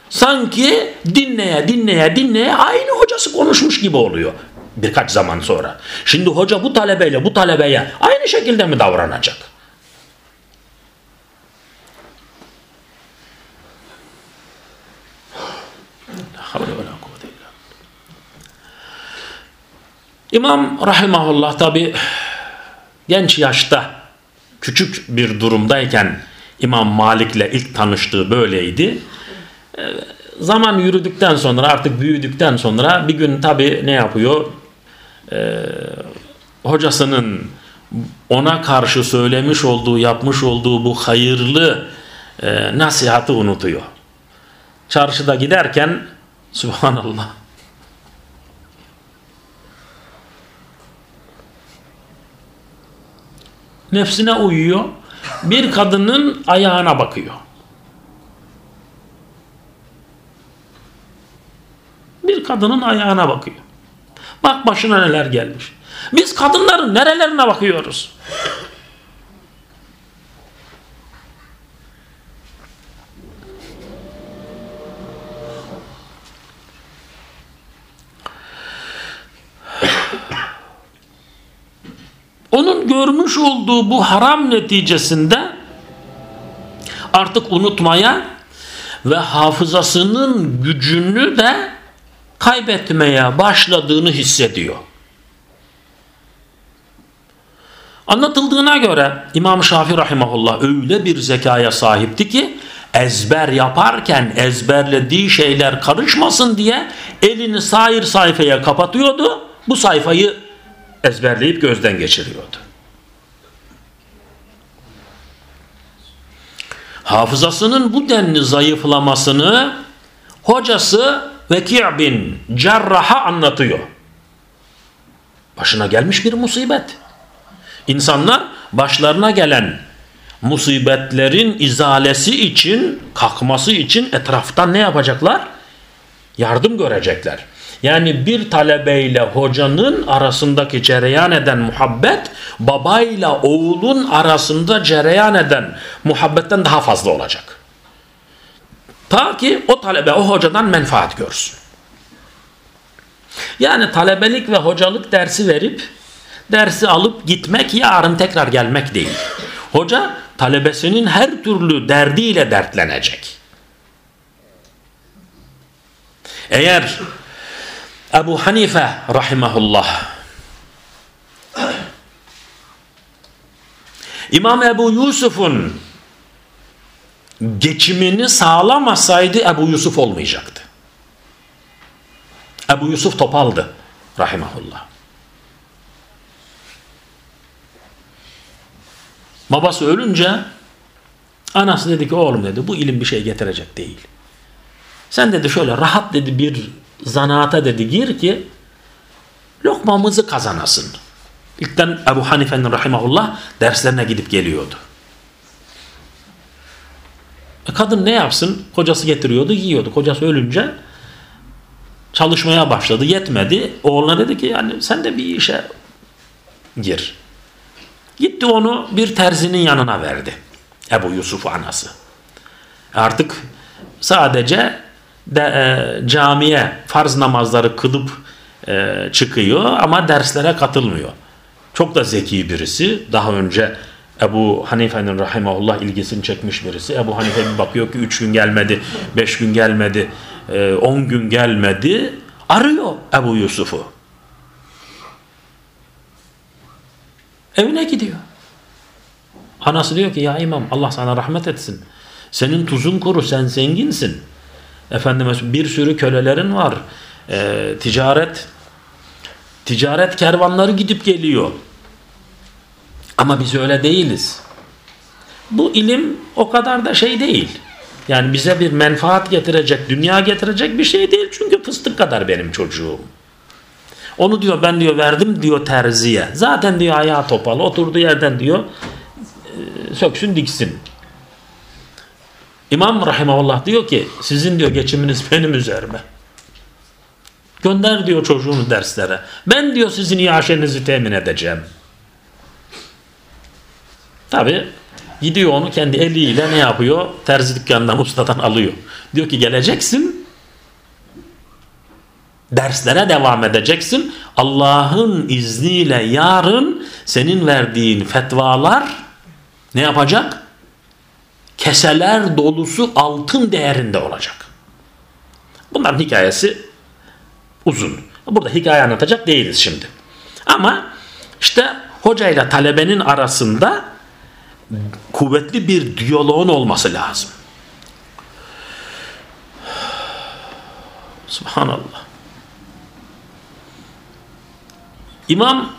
Sanki dinleye dinleye dinleye aynı hocası konuşmuş gibi oluyor birkaç zaman sonra. Şimdi hoca bu talebeyle bu talebeye aynı şekilde mi davranacak? İmam rahimahullah tabi genç yaşta küçük bir durumdayken İmam Malik'le ilk tanıştığı böyleydi. Zaman yürüdükten sonra artık büyüdükten sonra bir gün tabi ne yapıyor? Ee, hocasının ona karşı söylemiş olduğu, yapmış olduğu bu hayırlı e, nasihatı unutuyor. Çarşıda giderken Subhanallah nefsine uyuyor. Bir kadının ayağına bakıyor. Bir kadının ayağına bakıyor. Bak başına neler gelmiş. Biz kadınların nerelerine bakıyoruz? Onun görmüş olduğu bu haram neticesinde artık unutmaya ve hafızasının gücünü de kaybetmeye başladığını hissediyor. Anlatıldığına göre İmam Şafii rahimahullah öyle bir zekaya sahipti ki ezber yaparken ezberlediği şeyler karışmasın diye elini sair sayfaya kapatıyordu. Bu sayfayı ezberleyip gözden geçiriyordu. hafızasının bu denli zayıflamasını hocası Veki' bin Cerrah'a anlatıyor. Başına gelmiş bir musibet. İnsanlar başlarına gelen musibetlerin izalesi için, kalkması için etraftan ne yapacaklar? Yardım görecekler. Yani bir talebeyle hocanın arasındaki cereyan eden muhabbet babayla oğulun arasında cereyan eden muhabbetten daha fazla olacak. Ta ki o talebe o hocadan menfaat görsün. Yani talebelik ve hocalık dersi verip dersi alıp gitmek yarın tekrar gelmek değil. Hoca talebesinin her türlü derdiyle dertlenecek. Eğer Ebu Hanife rahimahullah İmam Ebu Yusuf'un geçimini sağlamasaydı Ebu Yusuf olmayacaktı. Ebu Yusuf topaldı rahimahullah. Babası ölünce anası dedi ki oğlum dedi bu ilim bir şey getirecek değil. Sen dedi şöyle rahat dedi bir zanaata dedi gir ki lokmamızı kazanasın. İlkten Ebu Hanife'nin rahimahullah derslerine gidip geliyordu. Kadın ne yapsın? Kocası getiriyordu, yiyordu. Kocası ölünce çalışmaya başladı. Yetmedi. Oğluna dedi ki yani sen de bir işe gir. Gitti onu bir terzinin yanına verdi. Ebu Yusuf anası. Artık sadece de, e, camiye farz namazları kılıp e, çıkıyor ama derslere katılmıyor. Çok da zeki birisi. Daha önce Ebu Hanife'nin rahimahullah ilgisini çekmiş birisi. Ebu Hanife bir bakıyor ki 3 gün gelmedi, 5 gün gelmedi, 10 e, gün gelmedi. Arıyor Ebu Yusuf'u. Evine gidiyor. Anası diyor ki ya imam Allah sana rahmet etsin. Senin tuzun kuru sen zenginsin. Efendime bir sürü kölelerin var. E, ticaret ticaret kervanları gidip geliyor. Ama biz öyle değiliz. Bu ilim o kadar da şey değil. Yani bize bir menfaat getirecek, dünya getirecek bir şey değil. Çünkü fıstık kadar benim çocuğum. Onu diyor ben diyor verdim diyor terziye. Zaten diyor ayağı topalı oturduğu yerden diyor e, söksün diksin. İmam Rahimahullah diyor ki sizin diyor geçiminiz benim üzerime. Gönder diyor çocuğunu derslere. Ben diyor sizin iaşenizi temin edeceğim. Tabi gidiyor onu kendi eliyle ne yapıyor? Terzi dükkanından ustadan alıyor. Diyor ki geleceksin derslere devam edeceksin. Allah'ın izniyle yarın senin verdiğin fetvalar ne yapacak? Keseler dolusu altın değerinde olacak. Bunların hikayesi uzun. Burada hikaye anlatacak değiliz şimdi. Ama işte hoca ile talebenin arasında kuvvetli bir diyaloğun olması lazım. Subhanallah. İmam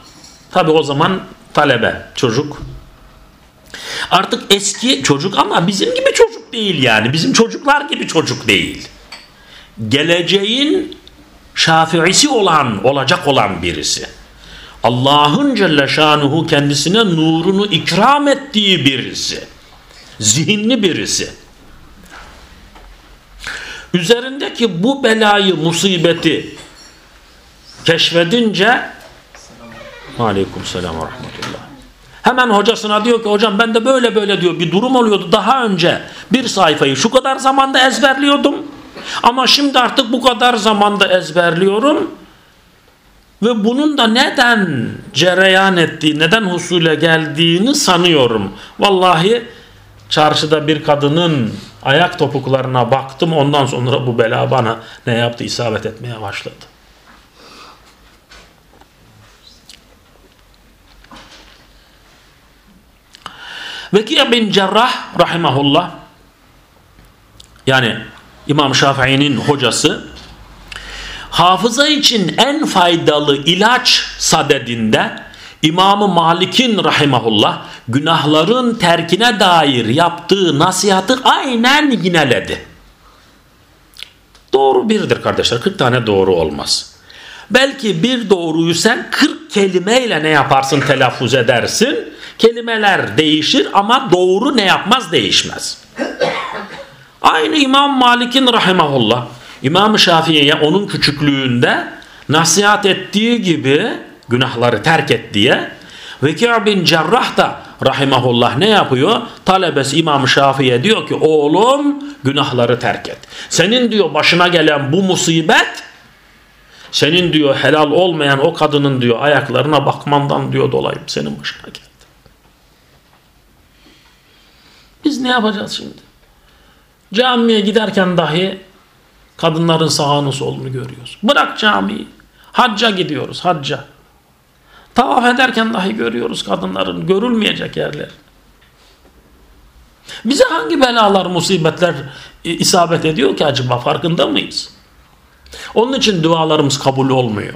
tabi o zaman talebe, çocuk. Artık eski çocuk ama bizim gibi çocuk değil yani. Bizim çocuklar gibi çocuk değil. Geleceğin şafiisi olan, olacak olan birisi. Allah'ın Celle Şanuhu kendisine nurunu ikram ettiği birisi. Zihinli birisi. Üzerindeki bu belayı, musibeti keşfedince Aleyküm selam ve rahmetullah. Hemen hocasına diyor ki hocam ben de böyle böyle diyor bir durum oluyordu daha önce bir sayfayı şu kadar zamanda ezberliyordum ama şimdi artık bu kadar zamanda ezberliyorum ve bunun da neden cereyan ettiği, neden husule geldiğini sanıyorum. Vallahi çarşıda bir kadının ayak topuklarına baktım ondan sonra bu bela bana ne yaptı isabet etmeye başladı. Veki bin Cerrah rahimahullah yani İmam Şafii'nin hocası hafıza için en faydalı ilaç sadedinde İmam-ı Malik'in rahimahullah günahların terkine dair yaptığı nasihatı aynen yineledi. Doğru birdir kardeşler. 40 tane doğru olmaz. Belki bir doğruyu sen 40 kelimeyle ne yaparsın telaffuz edersin. Kelimeler değişir ama doğru ne yapmaz değişmez. Aynı İmam Malik'in rahimahullah İmam Şafii'ye onun küçüklüğünde nasihat ettiği gibi günahları terk et diye Veki' bin Cerrah da rahimahullah ne yapıyor? Talebesi İmam Şafii'ye diyor ki oğlum günahları terk et. Senin diyor başına gelen bu musibet senin diyor helal olmayan o kadının diyor ayaklarına bakmandan diyor dolayı senin başına geldi. Biz ne yapacağız şimdi? Camiye giderken dahi kadınların sağını solunu görüyoruz. Bırak camiyi. Hacca gidiyoruz hacca. Tavaf ederken dahi görüyoruz kadınların görülmeyecek yerler. Bize hangi belalar, musibetler isabet ediyor ki acaba farkında mıyız? Onun için dualarımız kabul olmuyor.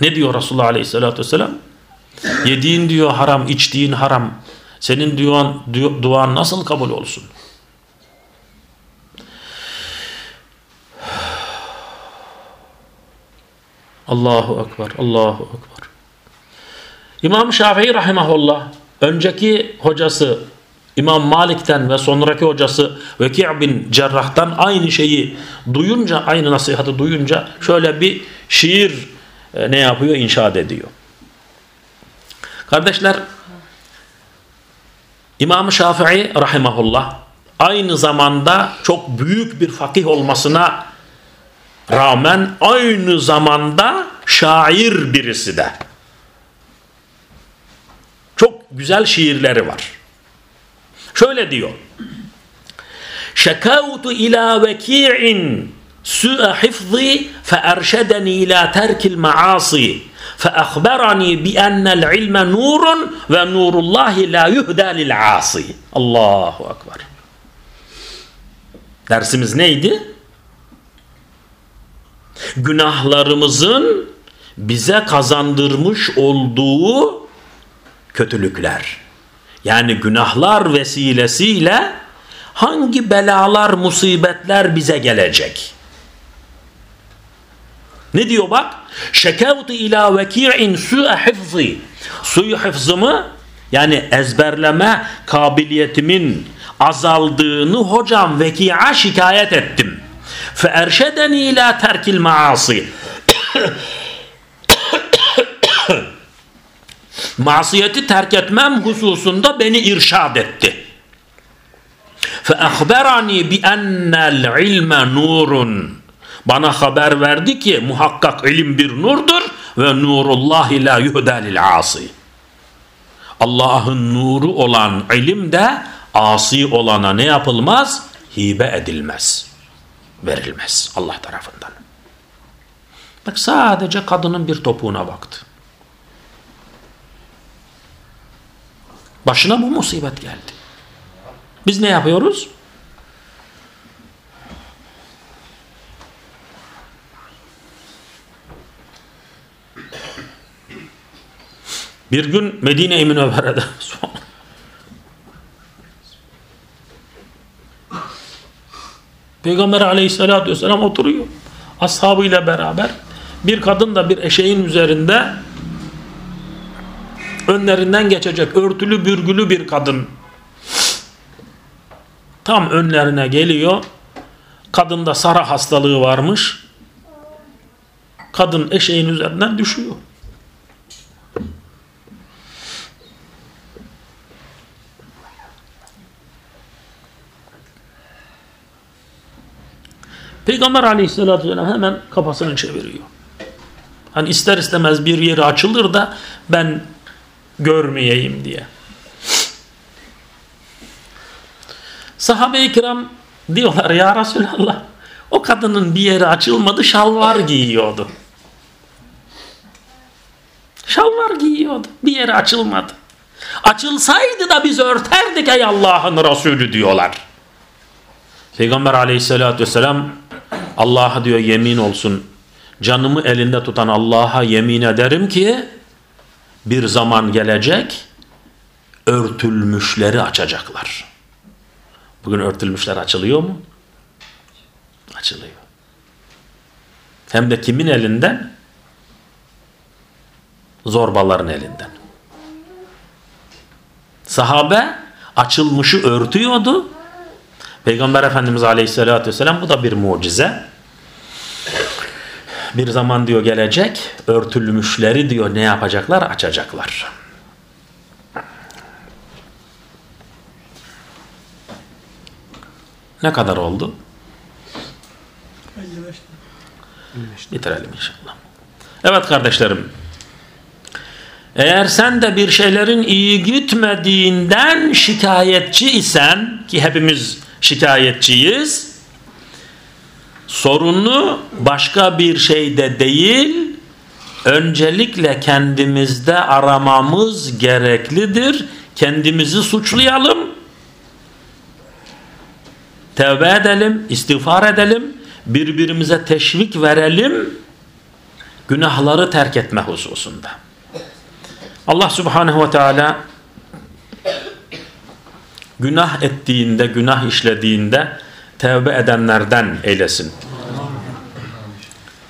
Ne diyor Resulullah Aleyhisselatü Vesselam? Yediğin diyor haram, içtiğin haram. Senin duan, duan nasıl kabul olsun? Allahu Ekber, Allahu Ekber. İmam Şafii Rahimahullah önceki hocası İmam Malik'ten ve sonraki hocası Veki' bin Cerrah'tan aynı şeyi duyunca, aynı nasihatı duyunca şöyle bir şiir e, ne yapıyor? İnşaat ediyor. Kardeşler İmam Şafii Rahimahullah aynı zamanda çok büyük bir fakih olmasına rağmen aynı zamanda şair birisi de. Çok güzel şiirleri var. Şöyle diyor. Şekavtu ila veki'in su'a hifzi fe erşedeni ila terkil maasi fe ahberani bi ennel ilme nurun ve nurullahi la yuhda lil asi. Allahu Ekber. Dersimiz neydi? Günahlarımızın bize kazandırmış olduğu kötülükler. Yani günahlar vesilesiyle hangi belalar, musibetler bize gelecek? Ne diyor bak? Şekevtu ila veki'in su'a hifzi. Suyu hıfzımı yani ezberleme kabiliyetimin azaldığını hocam veki'a şikayet ettim. Fe erşedeni ila terkil maasi. masiyeti terk etmem hususunda beni irşad etti. فَاَخْبَرَنِي بِأَنَّ الْعِلْمَ نُورٌ Bana haber verdi ki muhakkak ilim bir nurdur ve nurullahi la yuhda lil asi. Allah'ın nuru olan ilim de asi olana ne yapılmaz? Hibe edilmez. Verilmez Allah tarafından. Bak sadece kadının bir topuğuna baktı. Başına bu musibet geldi. Biz ne yapıyoruz? Bir gün Medine-i Münevvere'de Peygamber aleyhissalatü vesselam oturuyor. Ashabıyla beraber. Bir kadın da bir eşeğin üzerinde önlerinden geçecek örtülü bürgülü bir kadın. Tam önlerine geliyor. Kadında sara hastalığı varmış. Kadın eşeğin üzerinden düşüyor Peygamber aleyhissalatü vesselam hemen kafasını çeviriyor. Hani ister istemez bir yeri açılır da ben görmeyeyim diye. Sahabe-i kiram diyorlar ya Resulallah o kadının bir yeri açılmadı şalvar giyiyordu. Şalvar giyiyordu. Bir yeri açılmadı. Açılsaydı da biz örterdik ey Allah'ın Resulü diyorlar. Peygamber aleyhissalatü vesselam Allah'a diyor yemin olsun canımı elinde tutan Allah'a yemin ederim ki bir zaman gelecek örtülmüşleri açacaklar. Bugün örtülmüşler açılıyor mu? Açılıyor. Hem de kimin elinden? Zorbaların elinden. Sahabe açılmışı örtüyordu. Peygamber Efendimiz Aleyhisselatü Vesselam bu da bir mucize. Bir zaman diyor gelecek örtülmüşleri diyor ne yapacaklar? Açacaklar. Ne kadar oldu? Bitirelim inşallah. Evet kardeşlerim. Eğer sen de bir şeylerin iyi gitmediğinden şikayetçi isen ki hepimiz şikayetçiyiz. Sorunu başka bir şeyde değil, öncelikle kendimizde aramamız gereklidir. Kendimizi suçlayalım. Tevbe edelim, istiğfar edelim, birbirimize teşvik verelim günahları terk etme hususunda. Allah Subhanahu ve Teala günah ettiğinde, günah işlediğinde tevbe edenlerden eylesin.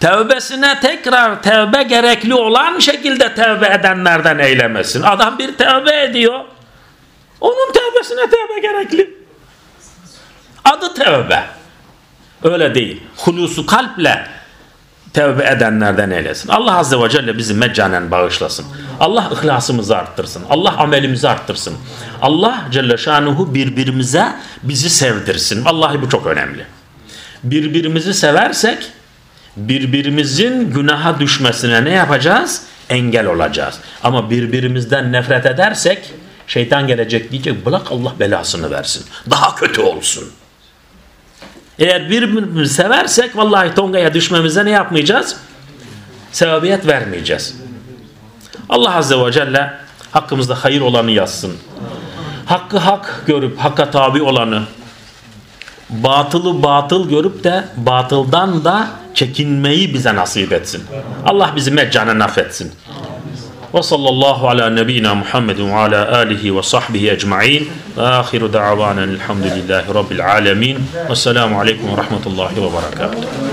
Tevbesine tekrar tevbe gerekli olan şekilde tevbe edenlerden eylemesin. Adam bir tevbe ediyor. Onun tevbesine tevbe gerekli. Adı tevbe. Öyle değil. Hulusu kalple tevbe edenlerden eylesin. Allah Azze ve Celle bizi meccanen bağışlasın. Allah ihlasımızı arttırsın. Allah amelimizi arttırsın. Allah Celle Şanuhu birbirimize bizi sevdirsin. Vallahi bu çok önemli. Birbirimizi seversek birbirimizin günaha düşmesine ne yapacağız? Engel olacağız. Ama birbirimizden nefret edersek şeytan gelecek diyecek bırak Allah belasını versin. Daha kötü olsun. Eğer birbirimizi seversek vallahi tongaya düşmemize ne yapmayacağız? Sebebiyet vermeyeceğiz. Allah Azze ve Celle hakkımızda hayır olanı yazsın. Hakkı hak görüp hakka tabi olanı, batılı batıl görüp de batıldan da çekinmeyi bize nasip etsin. Allah bizi meccanen affetsin. Ve sallallahu ala nebiyyina Muhammedin ve ala alihi ve sahbihi ecma'in. Ve ahiru da'avanen elhamdülillahi rabbil alemin. Ve selamu aleyküm ve rahmetullahi ve berekatuhu.